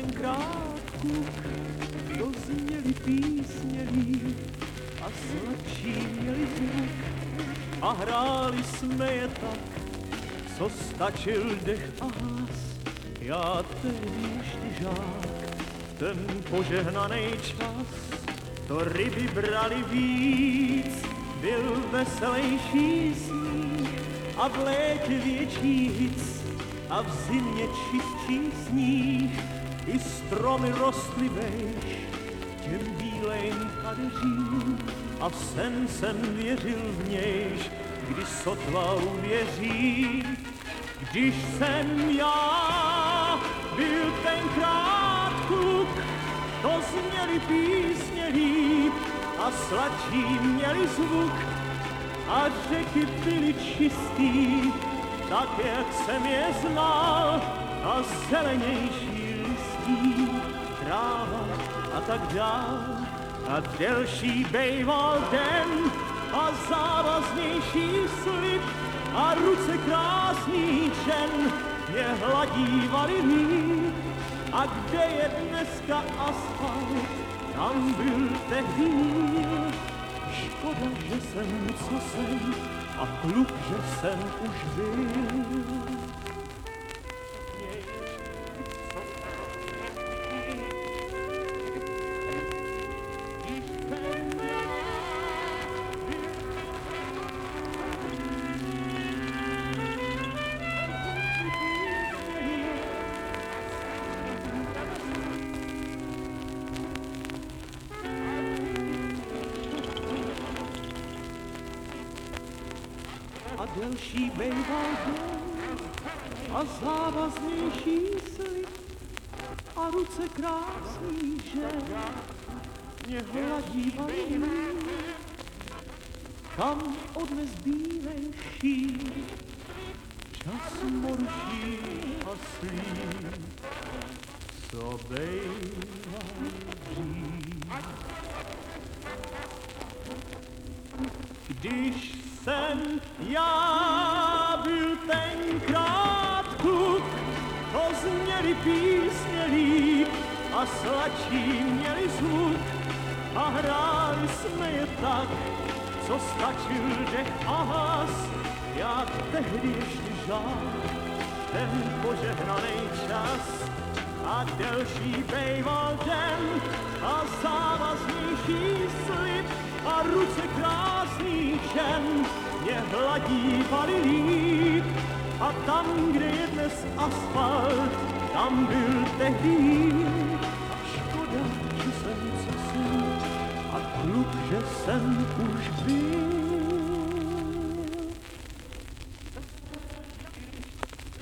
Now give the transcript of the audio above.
jsem já byl tenkrát kluk, to zněli písně a sladší měli zvuk a hráli jsme je tak, co stačil dech a hlas. Já tehdy ještě žák, ten požehnaný čas, to ryby brali víc, byl veselější sníh a v létě větší hic a v zimě čistší sníh. I stromy rostly vejš těm bílejm kadeřím a sen jsem věřil v nějž, když sotva uvěří. Když jsem já byl tenkrát kluk, to zněli písně líp a sladší měli zvuk a řeky byly čistý, tak jak jsem je znal a zelenější tak dál. A delší bejval den a závaznější slib a ruce krásný čen je hladívali líp. A kde je dneska asfalt, tam byl tehdy. Škoda, že jsem, co jsem, a kluk, že jsem už byl. A delší bejval a závaznější slib a ruce krásný žen mě hladívali kam odnes bílejší čas morší a slíp, co bejval dřív. Když jsem já byl tenkrát kluk, to zněli písně líp a sladší měli zvuk. A hráli jsme je tak, co stačil dech a hlas. Já tehdy ještě žák, ten požehnaný čas. A delší bejval den a závaznější slib a ruce krásných žen je hladívali líp. A tam, kde je dnes asfalt, tam byl tehdy. A škoda, že jsem jsem, a kluk, že jsem už byl.